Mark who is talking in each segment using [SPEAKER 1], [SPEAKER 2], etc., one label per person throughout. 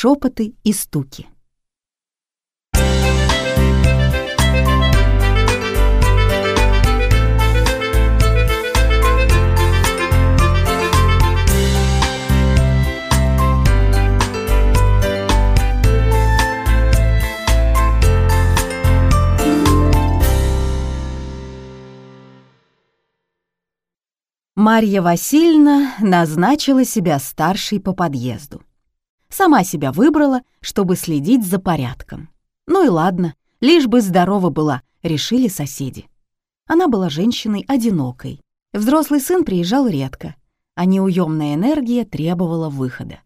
[SPEAKER 1] шепоты и стуки. Марья Васильевна назначила себя старшей по подъезду. Сама себя выбрала, чтобы следить за порядком. Ну и ладно, лишь бы здорова была, решили соседи. Она была женщиной одинокой. Взрослый сын приезжал редко, а неуемная энергия требовала выхода.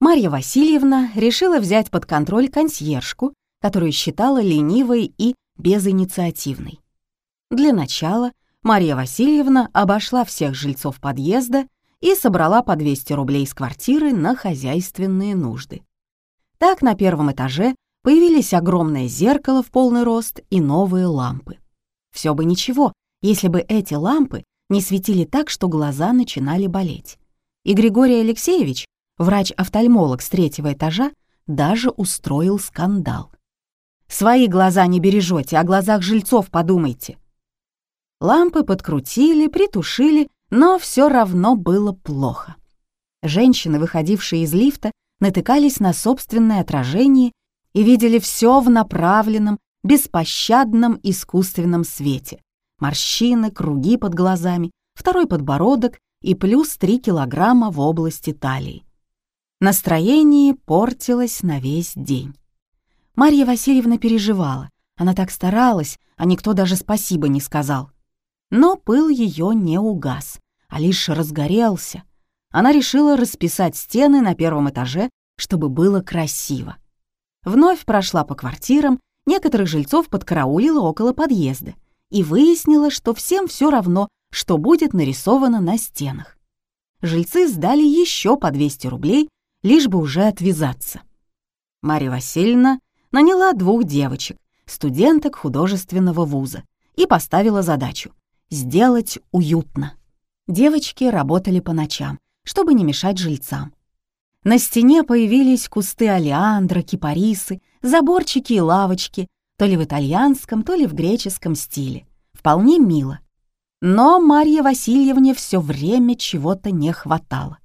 [SPEAKER 1] Марья Васильевна решила взять под контроль консьержку, которую считала ленивой и безинициативной. Для начала Марья Васильевна обошла всех жильцов подъезда и собрала по 200 рублей с квартиры на хозяйственные нужды. Так на первом этаже появились огромное зеркало в полный рост и новые лампы. Все бы ничего, если бы эти лампы не светили так, что глаза начинали болеть. И Григорий Алексеевич, врач-офтальмолог с третьего этажа, даже устроил скандал. «Свои глаза не бережете, о глазах жильцов подумайте», Лампы подкрутили, притушили, но все равно было плохо. Женщины, выходившие из лифта, натыкались на собственное отражение и видели все в направленном, беспощадном искусственном свете. Морщины, круги под глазами, второй подбородок и плюс 3 килограмма в области талии. Настроение портилось на весь день. Марья Васильевна переживала. Она так старалась, а никто даже спасибо не сказал. Но пыл ее не угас, а лишь разгорелся. Она решила расписать стены на первом этаже, чтобы было красиво. Вновь прошла по квартирам, некоторых жильцов подкараулила около подъезда и выяснила, что всем все равно, что будет нарисовано на стенах. Жильцы сдали еще по 200 рублей, лишь бы уже отвязаться. Марья Васильевна наняла двух девочек, студенток художественного вуза, и поставила задачу сделать уютно. Девочки работали по ночам, чтобы не мешать жильцам. На стене появились кусты алиандра, кипарисы, заборчики и лавочки, то ли в итальянском, то ли в греческом стиле. Вполне мило. Но Марье Васильевне все время чего-то не хватало.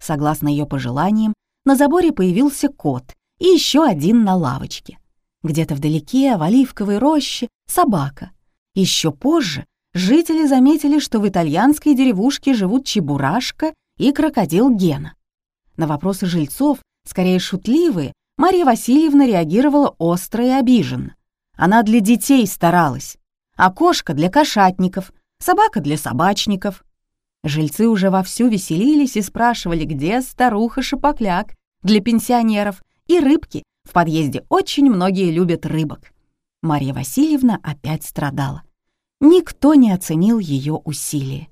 [SPEAKER 1] Согласно ее пожеланиям, на заборе появился кот и еще один на лавочке. Где-то вдалеке, в оливковой роще, собака. Еще позже жители заметили, что в итальянской деревушке живут чебурашка и крокодил Гена. На вопросы жильцов, скорее шутливые, Марья Васильевна реагировала остро и обиженно. Она для детей старалась, а кошка для кошатников, собака для собачников. Жильцы уже вовсю веселились и спрашивали, где старуха-шапокляк для пенсионеров и рыбки. В подъезде очень многие любят рыбок. Марья Васильевна опять страдала. Никто не оценил ее усилия.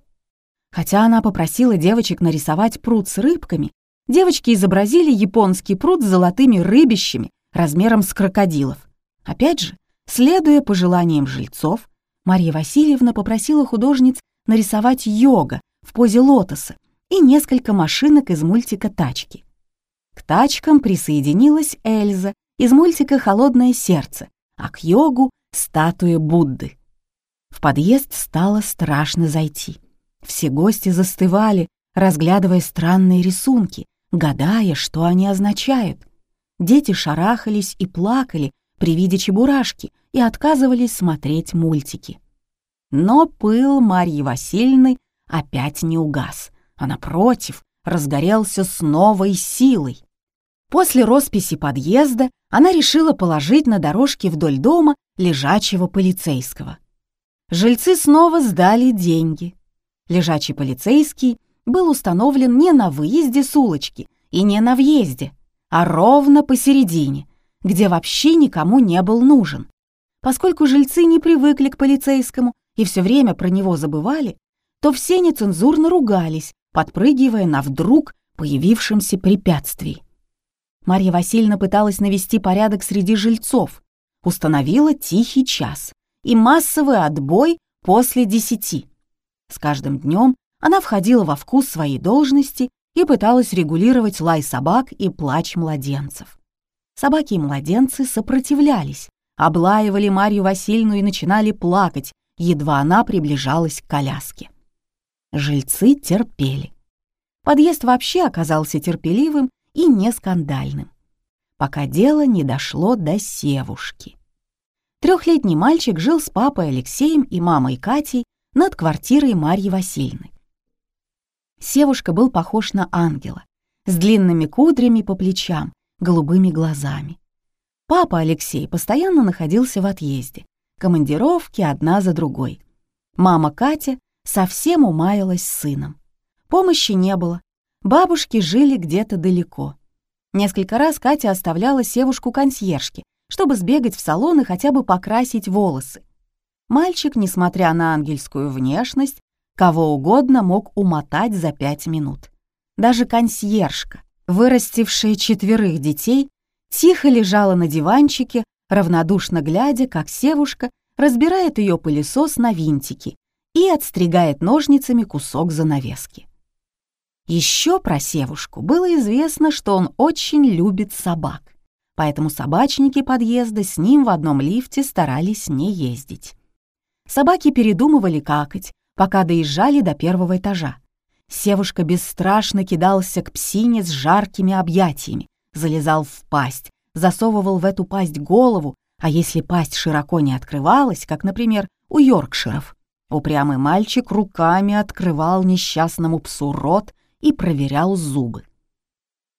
[SPEAKER 1] Хотя она попросила девочек нарисовать пруд с рыбками, девочки изобразили японский пруд с золотыми рыбищами размером с крокодилов. Опять же, следуя пожеланиям жильцов, Марья Васильевна попросила художниц нарисовать йога в позе лотоса и несколько машинок из мультика «Тачки». К тачкам присоединилась Эльза из мультика «Холодное сердце», а к йогу — статуя Будды. В подъезд стало страшно зайти. Все гости застывали, разглядывая странные рисунки, гадая, что они означают. Дети шарахались и плакали при виде чебурашки и отказывались смотреть мультики. Но пыл Марьи Васильевны опять не угас, а напротив, разгорелся с новой силой. После росписи подъезда она решила положить на дорожке вдоль дома лежачего полицейского. Жильцы снова сдали деньги. Лежачий полицейский был установлен не на выезде с улочки и не на въезде, а ровно посередине, где вообще никому не был нужен. Поскольку жильцы не привыкли к полицейскому и все время про него забывали, то все нецензурно ругались, подпрыгивая на вдруг появившемся препятствии. Марья Васильевна пыталась навести порядок среди жильцов, установила тихий час и массовый отбой после десяти. С каждым днем она входила во вкус своей должности и пыталась регулировать лай собак и плач младенцев. Собаки и младенцы сопротивлялись, облаивали Марью Васильевну и начинали плакать, едва она приближалась к коляске. Жильцы терпели. Подъезд вообще оказался терпеливым и не скандальным, пока дело не дошло до севушки. Трехлетний мальчик жил с папой Алексеем и мамой Катей над квартирой Марьи Васильевны. Севушка был похож на ангела, с длинными кудрями по плечам, голубыми глазами. Папа Алексей постоянно находился в отъезде, командировки одна за другой. Мама Катя совсем умаялась с сыном. Помощи не было, бабушки жили где-то далеко. Несколько раз Катя оставляла севушку-консьержке, чтобы сбегать в салон и хотя бы покрасить волосы. Мальчик, несмотря на ангельскую внешность, кого угодно мог умотать за пять минут. Даже консьержка, вырастившая четверых детей, тихо лежала на диванчике, равнодушно глядя, как Севушка разбирает ее пылесос на винтики и отстригает ножницами кусок занавески. Еще про Севушку было известно, что он очень любит собак, поэтому собачники подъезда с ним в одном лифте старались не ездить. Собаки передумывали какать, пока доезжали до первого этажа. Севушка бесстрашно кидался к псине с жаркими объятиями, залезал в пасть, засовывал в эту пасть голову, а если пасть широко не открывалась, как, например, у Йоркширов, упрямый мальчик руками открывал несчастному псу рот и проверял зубы.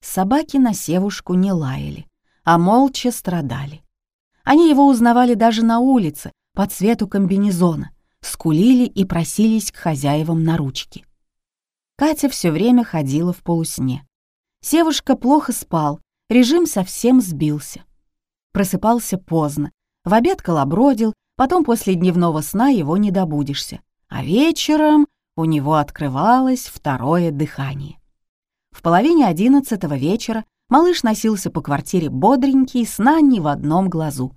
[SPEAKER 1] Собаки на Севушку не лаяли, а молча страдали. Они его узнавали даже на улице, по цвету комбинезона, скулили и просились к хозяевам на ручки. Катя все время ходила в полусне. Севушка плохо спал, режим совсем сбился. Просыпался поздно, в обед колобродил, потом после дневного сна его не добудешься, а вечером у него открывалось второе дыхание. В половине одиннадцатого вечера малыш носился по квартире бодренький, сна ни в одном глазу.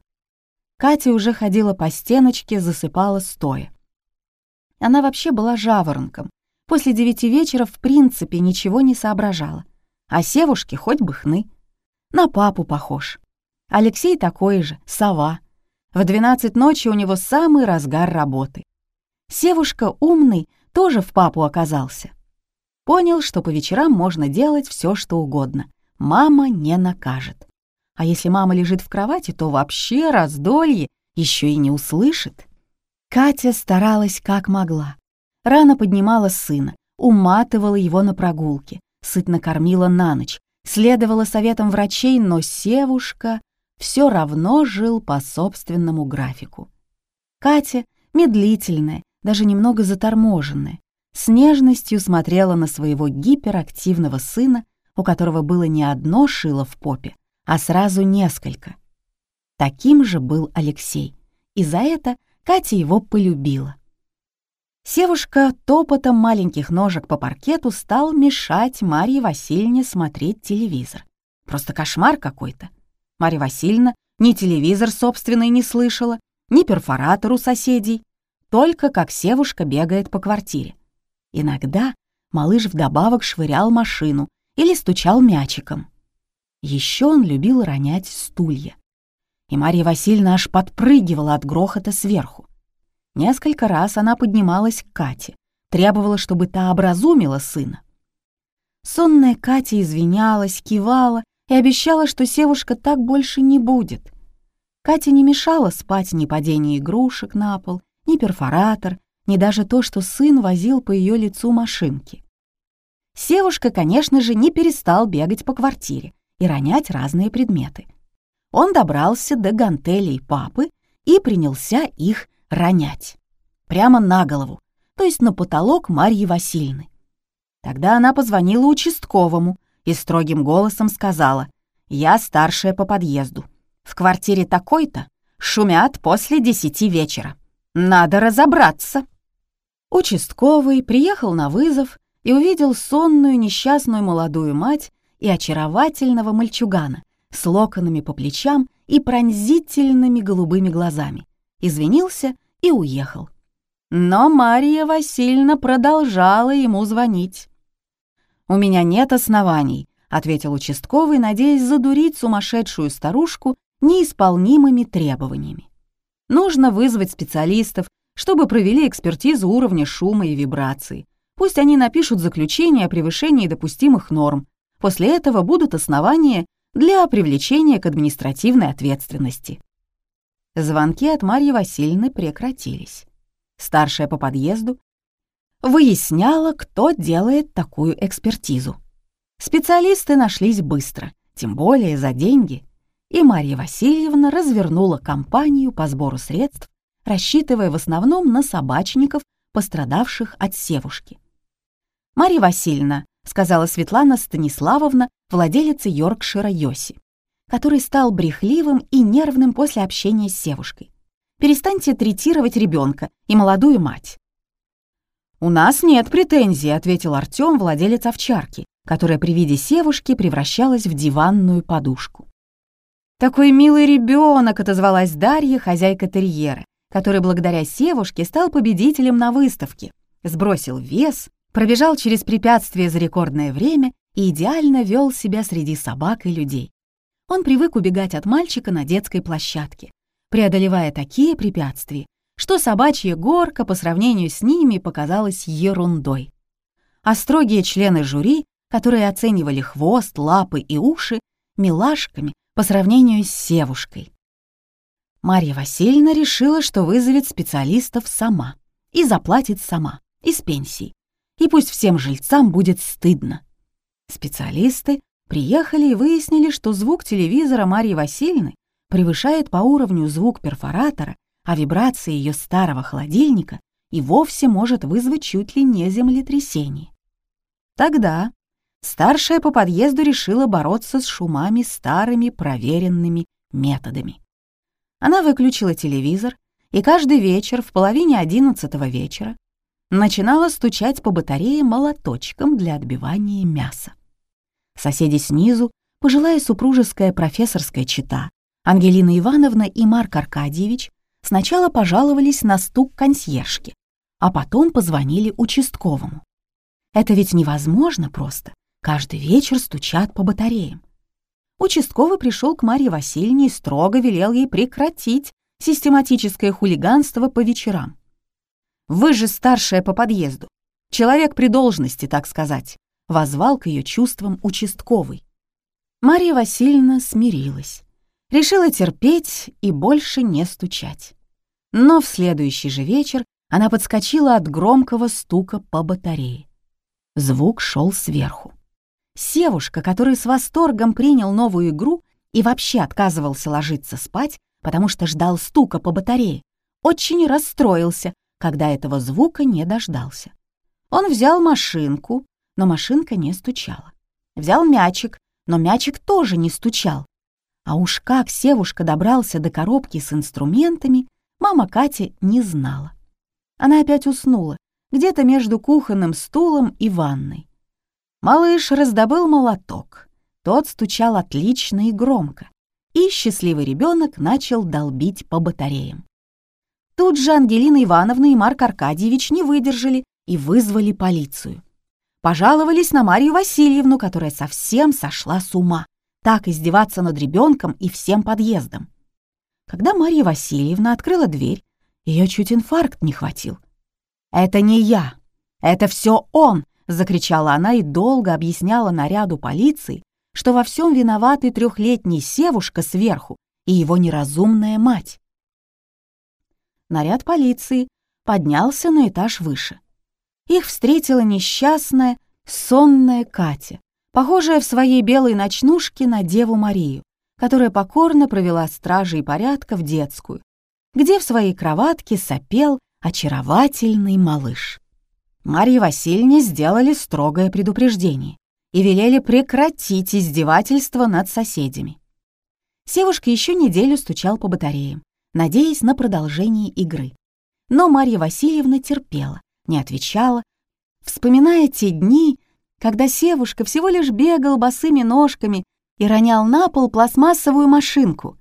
[SPEAKER 1] Катя уже ходила по стеночке, засыпала стоя. Она вообще была жаворонком. После девяти вечера в принципе ничего не соображала. А Севушке хоть бы хны. На папу похож. Алексей такой же, сова. В двенадцать ночи у него самый разгар работы. Севушка умный тоже в папу оказался. Понял, что по вечерам можно делать все, что угодно. Мама не накажет. А если мама лежит в кровати, то вообще раздолье еще и не услышит. Катя старалась как могла. Рано поднимала сына, уматывала его на прогулке, сытно кормила на ночь, следовала советам врачей, но Севушка все равно жил по собственному графику. Катя, медлительная, даже немного заторможенная, с нежностью смотрела на своего гиперактивного сына, у которого было не одно шило в попе, а сразу несколько. Таким же был Алексей, и за это Катя его полюбила. Севушка топотом маленьких ножек по паркету стал мешать Марье Васильевне смотреть телевизор. Просто кошмар какой-то. Марья Васильевна ни телевизор собственный не слышала, ни перфоратор у соседей, только как Севушка бегает по квартире. Иногда малыш вдобавок швырял машину или стучал мячиком. Еще он любил ронять стулья и Марья Васильевна аж подпрыгивала от грохота сверху. Несколько раз она поднималась к Кате, требовала, чтобы та образумила сына. Сонная Катя извинялась, кивала и обещала, что Севушка так больше не будет. Катя не мешала спать ни падение игрушек на пол, ни перфоратор, ни даже то, что сын возил по ее лицу машинки. Севушка, конечно же, не перестал бегать по квартире и ронять разные предметы он добрался до гантелей папы и принялся их ронять. Прямо на голову, то есть на потолок Марьи Васильевны. Тогда она позвонила участковому и строгим голосом сказала, «Я старшая по подъезду. В квартире такой-то шумят после десяти вечера. Надо разобраться». Участковый приехал на вызов и увидел сонную несчастную молодую мать и очаровательного мальчугана, с локонами по плечам и пронзительными голубыми глазами, извинился и уехал. Но Мария Васильевна продолжала ему звонить. «У меня нет оснований ответил участковый, надеясь задурить сумасшедшую старушку неисполнимыми требованиями. Нужно вызвать специалистов, чтобы провели экспертизу уровня шума и вибрации. Пусть они напишут заключение о превышении допустимых норм. После этого будут основания для привлечения к административной ответственности. Звонки от Марьи Васильевны прекратились. Старшая по подъезду выясняла, кто делает такую экспертизу. Специалисты нашлись быстро, тем более за деньги, и Марья Васильевна развернула кампанию по сбору средств, рассчитывая в основном на собачников, пострадавших от севушки. «Марья Васильевна», — сказала Светлана Станиславовна, владелица Йоркшира Йоси, который стал брехливым и нервным после общения с севушкой. «Перестаньте третировать ребенка и молодую мать». «У нас нет претензий», — ответил Артём, владелец овчарки, которая при виде севушки превращалась в диванную подушку. «Такой милый ребенок», — отозвалась Дарья, хозяйка терьера, который благодаря севушке стал победителем на выставке, сбросил вес, пробежал через препятствия за рекордное время и идеально вел себя среди собак и людей. Он привык убегать от мальчика на детской площадке, преодолевая такие препятствия, что собачья горка по сравнению с ними показалась ерундой. А строгие члены жюри, которые оценивали хвост, лапы и уши, милашками по сравнению с севушкой. Марья Васильевна решила, что вызовет специалистов сама и заплатит сама, из пенсии. И пусть всем жильцам будет стыдно. Специалисты приехали и выяснили, что звук телевизора Марьи Васильевны превышает по уровню звук перфоратора, а вибрация ее старого холодильника и вовсе может вызвать чуть ли не землетрясение. Тогда старшая по подъезду решила бороться с шумами старыми проверенными методами. Она выключила телевизор и каждый вечер в половине одиннадцатого вечера начинала стучать по батарее молоточком для отбивания мяса. Соседи снизу, пожилая супружеская профессорская чита, Ангелина Ивановна и Марк Аркадьевич сначала пожаловались на стук консьержки, а потом позвонили участковому. Это ведь невозможно просто. Каждый вечер стучат по батареям участковый пришел к Марье Васильевне и строго велел ей прекратить систематическое хулиганство по вечерам. «Вы же старшая по подъезду, человек при должности, так сказать», возвал к ее чувствам участковый. Марья Васильевна смирилась, решила терпеть и больше не стучать. Но в следующий же вечер она подскочила от громкого стука по батарее. Звук шел сверху. Севушка, который с восторгом принял новую игру и вообще отказывался ложиться спать, потому что ждал стука по батарее, очень расстроился, когда этого звука не дождался. Он взял машинку, но машинка не стучала. Взял мячик, но мячик тоже не стучал. А уж как Севушка добрался до коробки с инструментами, мама Катя не знала. Она опять уснула, где-то между кухонным стулом и ванной. Малыш раздобыл молоток. Тот стучал отлично и громко, и счастливый ребенок начал долбить по батареям. Тут же Ангелина Ивановна и Марк Аркадьевич не выдержали и вызвали полицию. Пожаловались на Марию Васильевну, которая совсем сошла с ума, так издеваться над ребенком и всем подъездом. Когда Марья Васильевна открыла дверь, ее чуть инфаркт не хватил. «Это не я, это все он!» — закричала она и долго объясняла наряду полиции, что во всем виноваты трехлетний Севушка сверху и его неразумная мать. Наряд полиции поднялся на этаж выше. Их встретила несчастная, сонная Катя, похожая в своей белой ночнушке на Деву Марию, которая покорно провела стражей порядка в детскую, где в своей кроватке сопел очаровательный малыш. Марье Васильевне сделали строгое предупреждение и велели прекратить издевательство над соседями. Севушка еще неделю стучал по батареям, надеясь на продолжение игры. Но Марья Васильевна терпела, не отвечала, вспоминая те дни, когда Севушка всего лишь бегал босыми ножками и ронял на пол пластмассовую машинку.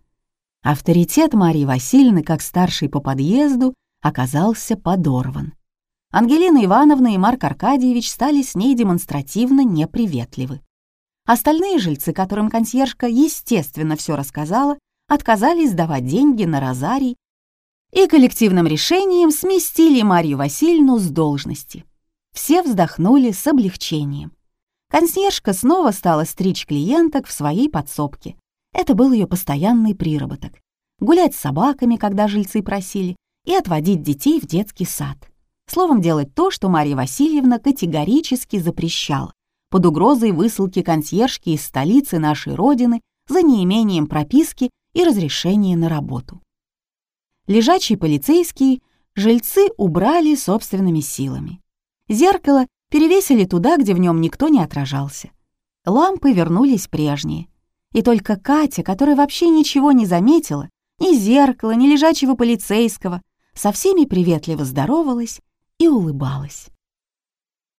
[SPEAKER 1] Авторитет Марьи Васильевны, как старшей по подъезду, оказался подорван. Ангелина Ивановна и Марк Аркадьевич стали с ней демонстративно неприветливы. Остальные жильцы, которым консьержка, естественно, все рассказала, отказались давать деньги на розарий и коллективным решением сместили Марью Васильевну с должности. Все вздохнули с облегчением. Консьержка снова стала стричь клиенток в своей подсобке. Это был ее постоянный приработок. Гулять с собаками, когда жильцы просили, и отводить детей в детский сад. Словом, делать то, что Марья Васильевна категорически запрещала, под угрозой высылки консьержки из столицы нашей Родины за неимением прописки и разрешения на работу. Лежачий полицейский жильцы убрали собственными силами. Зеркало перевесили туда, где в нем никто не отражался. Лампы вернулись прежние. И только Катя, которая вообще ничего не заметила, ни зеркала, ни лежачего полицейского, со всеми приветливо здоровалась и улыбалась.